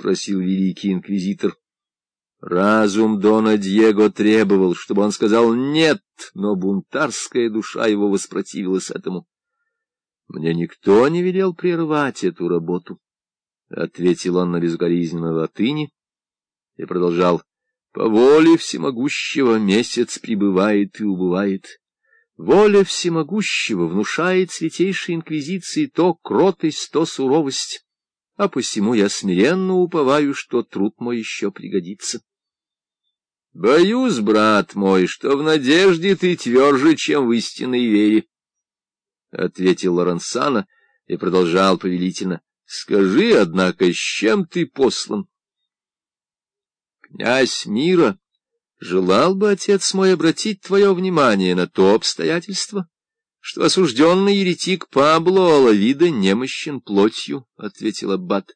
спросил великий инквизитор. Разум Дона Диего требовал, чтобы он сказал «нет», но бунтарская душа его воспротивилась этому. «Мне никто не велел прервать эту работу», — ответил он на безгоризненной латыни и продолжал. «По воле всемогущего месяц прибывает и убывает». Воля всемогущего внушает святейшей инквизиции то кротость, то суровость, а посему я смиренно уповаю, что труд мой еще пригодится. — Боюсь, брат мой, что в надежде ты тверже, чем в истинной вере, — ответил Лоренсана и продолжал повелительно. — Скажи, однако, с чем ты послан? — Князь мира Желал бы, отец мой, обратить твое внимание на то обстоятельство, что осужденный еретик Пабло Алавида немощен плотью, — ответил Аббат.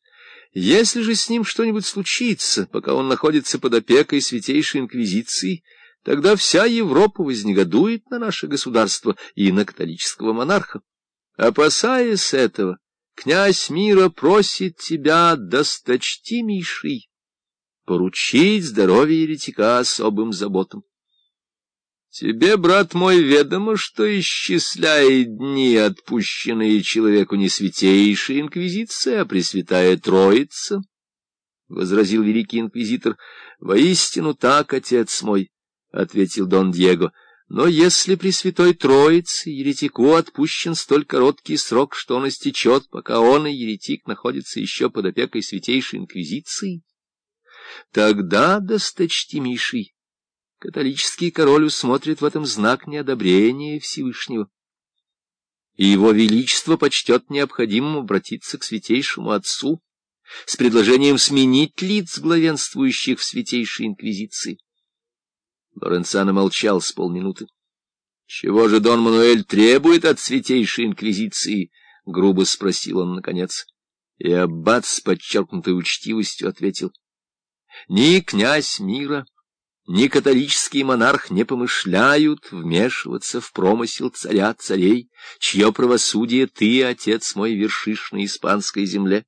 Если же с ним что-нибудь случится, пока он находится под опекой Святейшей Инквизиции, тогда вся Европа вознегодует на наше государство и на католического монарха. Опасаясь этого, князь мира просит тебя, досточтимейший, поручить здоровье еретика особым заботам. Тебе, брат мой, ведомо, что исчисляет дни, отпущенные человеку не святейшая инквизиция, а пресвятая Троица, — возразил великий инквизитор. — Воистину так, отец мой, — ответил Дон Диего. — Но если пресвятой Троице еретику отпущен столь короткий срок, что он истечет, пока он и еретик находится еще под опекой святейшей инквизиции, Тогда, досточтимейший, католический король усмотрит в этом знак неодобрения Всевышнего. И его величество почтет необходимым обратиться к святейшему отцу с предложением сменить лиц, главенствующих в святейшей инквизиции. Лоренцано молчал с полминуты. — Чего же Дон Мануэль требует от святейшей инквизиции? — грубо спросил он наконец. И аббат с подчеркнутой учтивостью ответил — ни князь мира, ни католический монарх не помышляют вмешиваться в промысел царя царей, чье правосудие ты, отец мой, вершишь на испанской земле.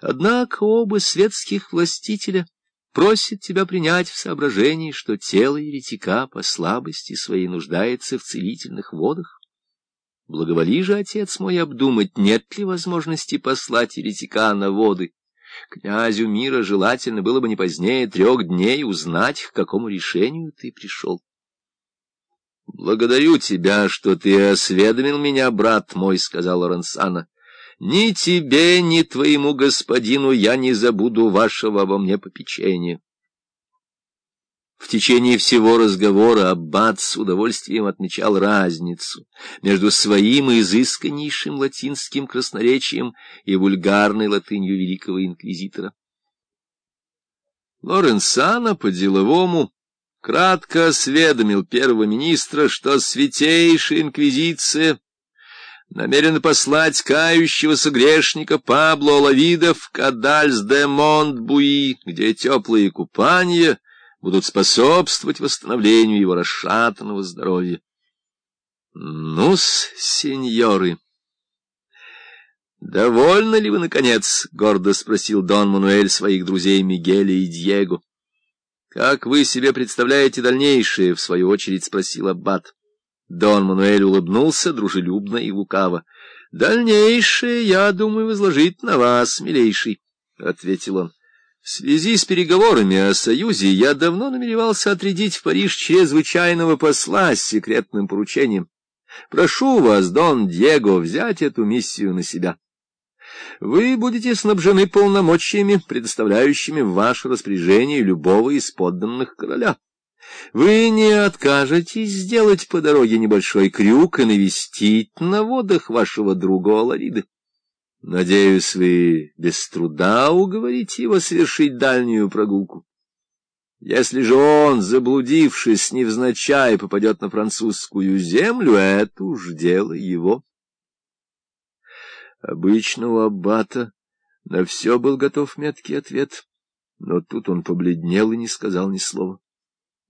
Однако оба светских властителя просят тебя принять в соображении, что тело еретика по слабости своей нуждается в целительных водах. Благоволи же, отец мой, обдумать, нет ли возможности послать еретика на воды, Князю мира желательно было бы не позднее трех дней узнать, к какому решению ты пришел. — Благодарю тебя, что ты осведомил меня, брат мой, — сказал Лоренсана. — Ни тебе, ни твоему господину я не забуду вашего обо мне попечения. В течение всего разговора Аббат с удовольствием отмечал разницу между своим изысканнейшим латинским красноречием и вульгарной латынью великого инквизитора. Лоренсано по-деловому кратко осведомил первого министра, что святейшая инквизиция намерена послать кающегося грешника Пабло Лавида в Кадальс-де-Монт-Буи, где теплые купания — будут способствовать восстановлению его расшатанного здоровья. Ну-с, сеньоры! «Довольны ли вы, наконец?» — гордо спросил Дон Мануэль своих друзей Мигеля и Диего. «Как вы себе представляете дальнейшее?» — в свою очередь спросил Аббат. Дон Мануэль улыбнулся дружелюбно и лукаво. «Дальнейшее, я думаю, возложить на вас, милейший», — ответил он. В связи с переговорами о Союзе я давно намеревался отрядить в Париж чрезвычайного посла с секретным поручением. Прошу вас, Дон Диего, взять эту миссию на себя. Вы будете снабжены полномочиями, предоставляющими в ваше распоряжение любого из подданных короля. Вы не откажетесь сделать по дороге небольшой крюк и навестить на водах вашего друга Алариды. Надеюсь, вы без труда уговорите его совершить дальнюю прогулку. Если же он, заблудившись невзначай, попадет на французскую землю, это уж дело его. Обычно у аббата на все был готов меткий ответ, но тут он побледнел и не сказал ни слова.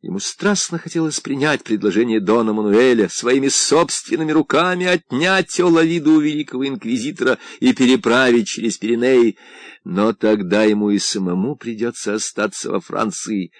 Ему страстно хотелось принять предложение Дона Мануэля, своими собственными руками отнять Олавиду у великого инквизитора и переправить через Пиренеи, но тогда ему и самому придется остаться во Франции,